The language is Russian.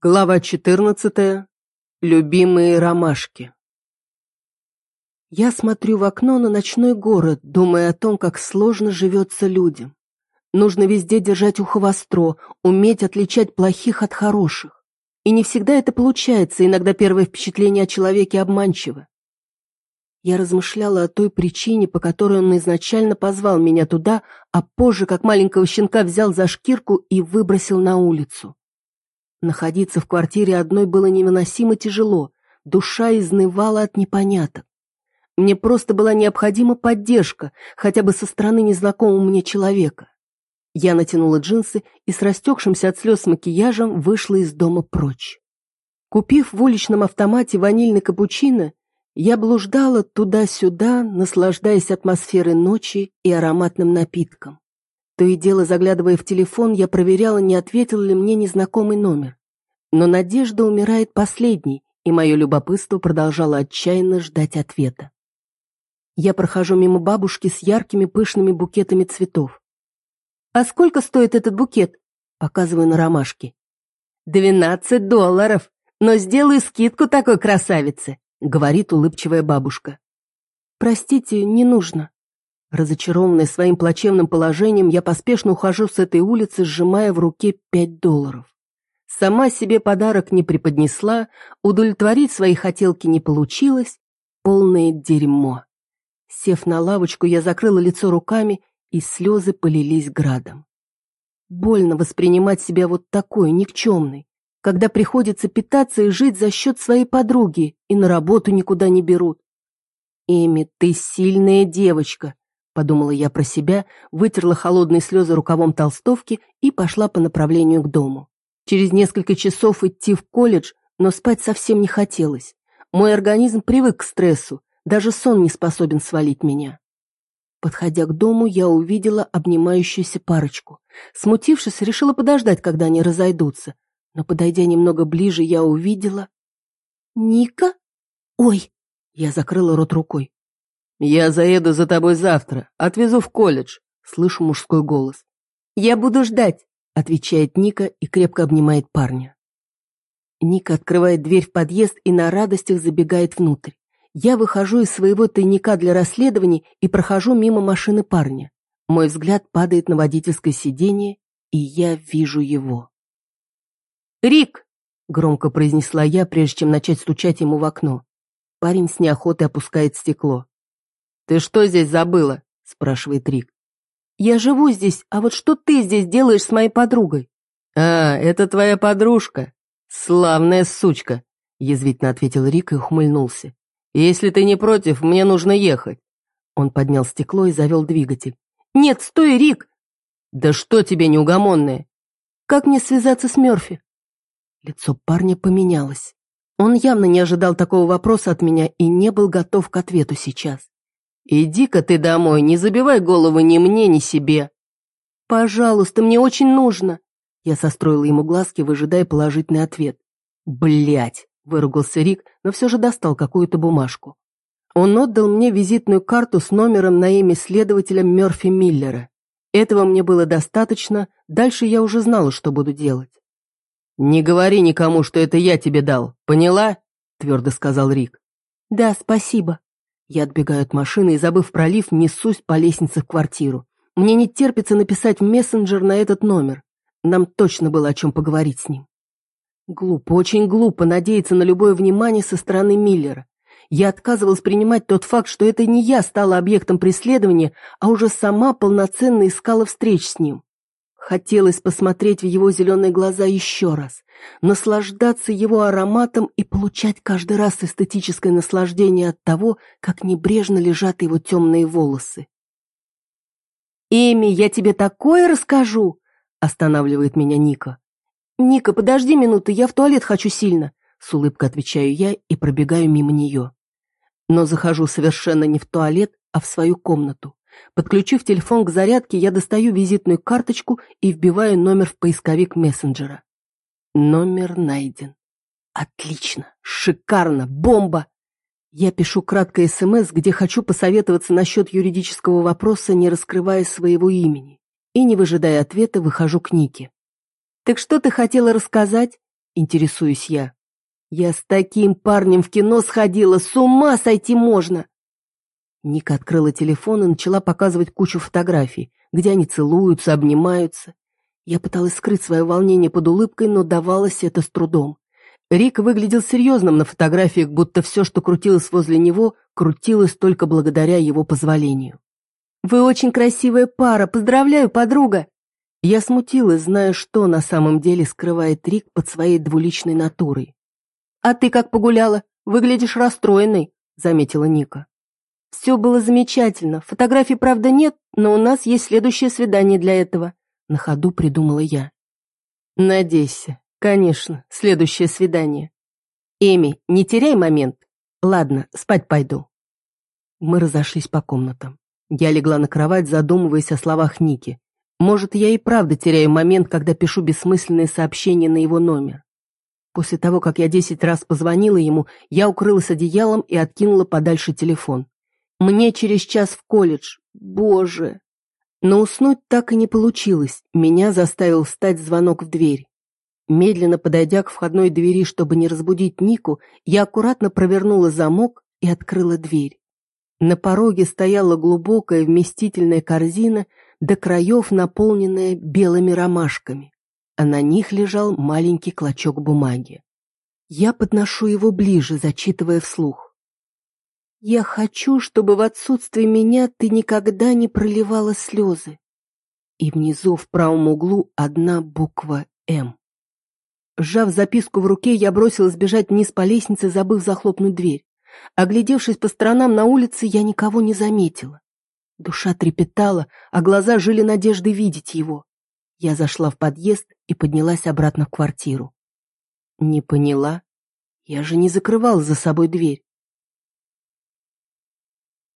Глава 14. Любимые ромашки. Я смотрю в окно на ночной город, думая о том, как сложно живется людям. Нужно везде держать ухо востро, уметь отличать плохих от хороших. И не всегда это получается, иногда первое впечатление о человеке обманчиво. Я размышляла о той причине, по которой он изначально позвал меня туда, а позже, как маленького щенка, взял за шкирку и выбросил на улицу. Находиться в квартире одной было невыносимо тяжело, душа изнывала от непоняток. Мне просто была необходима поддержка, хотя бы со стороны незнакомого мне человека. Я натянула джинсы и с растекшимся от слез макияжем вышла из дома прочь. Купив в уличном автомате ванильный капучино, я блуждала туда-сюда, наслаждаясь атмосферой ночи и ароматным напитком. То и дело, заглядывая в телефон, я проверяла, не ответил ли мне незнакомый номер. Но надежда умирает последней, и мое любопытство продолжало отчаянно ждать ответа. Я прохожу мимо бабушки с яркими пышными букетами цветов. «А сколько стоит этот букет?» Показываю на ромашки. «Двенадцать долларов, но сделаю скидку такой красавице», говорит улыбчивая бабушка. «Простите, не нужно», Разочарованная своим плачевным положением, я поспешно ухожу с этой улицы, сжимая в руке пять долларов. Сама себе подарок не преподнесла, удовлетворить свои хотелки не получилось, полное дерьмо. Сев на лавочку, я закрыла лицо руками, и слезы полились градом. Больно воспринимать себя вот такой, никчемной, когда приходится питаться и жить за счет своей подруги, и на работу никуда не берут. Эми, ты сильная девочка, подумала я про себя, вытерла холодные слезы рукавом толстовки и пошла по направлению к дому. Через несколько часов идти в колледж, но спать совсем не хотелось. Мой организм привык к стрессу, даже сон не способен свалить меня. Подходя к дому, я увидела обнимающуюся парочку. Смутившись, решила подождать, когда они разойдутся. Но, подойдя немного ближе, я увидела... «Ника? Ой!» Я закрыла рот рукой. «Я заеду за тобой завтра, отвезу в колледж», — слышу мужской голос. «Я буду ждать», — отвечает Ника и крепко обнимает парня. Ника открывает дверь в подъезд и на радостях забегает внутрь. Я выхожу из своего тайника для расследований и прохожу мимо машины парня. Мой взгляд падает на водительское сиденье, и я вижу его. «Рик!» — громко произнесла я, прежде чем начать стучать ему в окно. Парень с неохотой опускает стекло. «Ты что здесь забыла?» – спрашивает Рик. «Я живу здесь, а вот что ты здесь делаешь с моей подругой?» «А, это твоя подружка. Славная сучка», – язвительно ответил Рик и ухмыльнулся. «Если ты не против, мне нужно ехать». Он поднял стекло и завел двигатель. «Нет, стой, Рик!» «Да что тебе неугомонное?» «Как мне связаться с Мёрфи?» Лицо парня поменялось. Он явно не ожидал такого вопроса от меня и не был готов к ответу сейчас. «Иди-ка ты домой, не забивай голову ни мне, ни себе». «Пожалуйста, мне очень нужно». Я состроила ему глазки, выжидая положительный ответ. Блять, выругался Рик, но все же достал какую-то бумажку. Он отдал мне визитную карту с номером на имя следователя Мёрфи Миллера. Этого мне было достаточно, дальше я уже знала, что буду делать. «Не говори никому, что это я тебе дал, поняла?» – твердо сказал Рик. «Да, спасибо». Я отбегаю от машины и, забыв пролив, несусь по лестнице в квартиру. Мне не терпится написать в мессенджер на этот номер. Нам точно было о чем поговорить с ним. Глупо, очень глупо надеяться на любое внимание со стороны Миллера. Я отказывалась принимать тот факт, что это не я стала объектом преследования, а уже сама полноценно искала встреч с ним. Хотелось посмотреть в его зеленые глаза еще раз, наслаждаться его ароматом и получать каждый раз эстетическое наслаждение от того, как небрежно лежат его темные волосы. «Эми, я тебе такое расскажу!» — останавливает меня Ника. «Ника, подожди минуту, я в туалет хочу сильно!» С улыбкой отвечаю я и пробегаю мимо нее. Но захожу совершенно не в туалет, а в свою комнату. Подключив телефон к зарядке, я достаю визитную карточку и вбиваю номер в поисковик мессенджера. Номер найден. Отлично, шикарно, бомба! Я пишу краткое СМС, где хочу посоветоваться насчет юридического вопроса, не раскрывая своего имени. И, не выжидая ответа, выхожу к Нике. «Так что ты хотела рассказать?» интересуюсь я. Я с таким парнем в кино сходила, с ума сойти можно. Ника открыла телефон и начала показывать кучу фотографий, где они целуются, обнимаются. Я пыталась скрыть свое волнение под улыбкой, но давалось это с трудом. Рик выглядел серьезным на фотографиях, будто все, что крутилось возле него, крутилось только благодаря его позволению. «Вы очень красивая пара, поздравляю, подруга!» Я смутилась, зная, что на самом деле скрывает Рик под своей двуличной натурой. «А ты как погуляла? Выглядишь расстроенной», — заметила Ника. «Все было замечательно. Фотографий, правда, нет, но у нас есть следующее свидание для этого», — на ходу придумала я. «Надейся. Конечно, следующее свидание. Эми, не теряй момент. Ладно, спать пойду». Мы разошлись по комнатам. Я легла на кровать, задумываясь о словах Ники. Может, я и правда теряю момент, когда пишу бессмысленные сообщения на его номер. После того, как я десять раз позвонила ему, я укрылась одеялом и откинула подальше телефон. Мне через час в колледж. Боже! Но уснуть так и не получилось. Меня заставил встать звонок в дверь. Медленно подойдя к входной двери, чтобы не разбудить Нику, я аккуратно провернула замок и открыла дверь. На пороге стояла глубокая вместительная корзина, до краев наполненная белыми ромашками а на них лежал маленький клочок бумаги. Я подношу его ближе, зачитывая вслух. «Я хочу, чтобы в отсутствие меня ты никогда не проливала слезы». И внизу в правом углу одна буква «М». Сжав записку в руке, я бросилась бежать вниз по лестнице, забыв захлопнуть дверь. Оглядевшись по сторонам на улице, я никого не заметила. Душа трепетала, а глаза жили надеждой видеть его. Я зашла в подъезд и поднялась обратно в квартиру. Не поняла. Я же не закрывал за собой дверь.